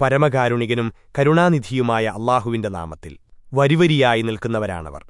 പരമകാരുണികനും കരുണാനിധിയുമായ അള്ളാഹുവിന്റെ നാമത്തിൽ. വരിവരിയായി നിൽക്കുന്നവരാണവർ.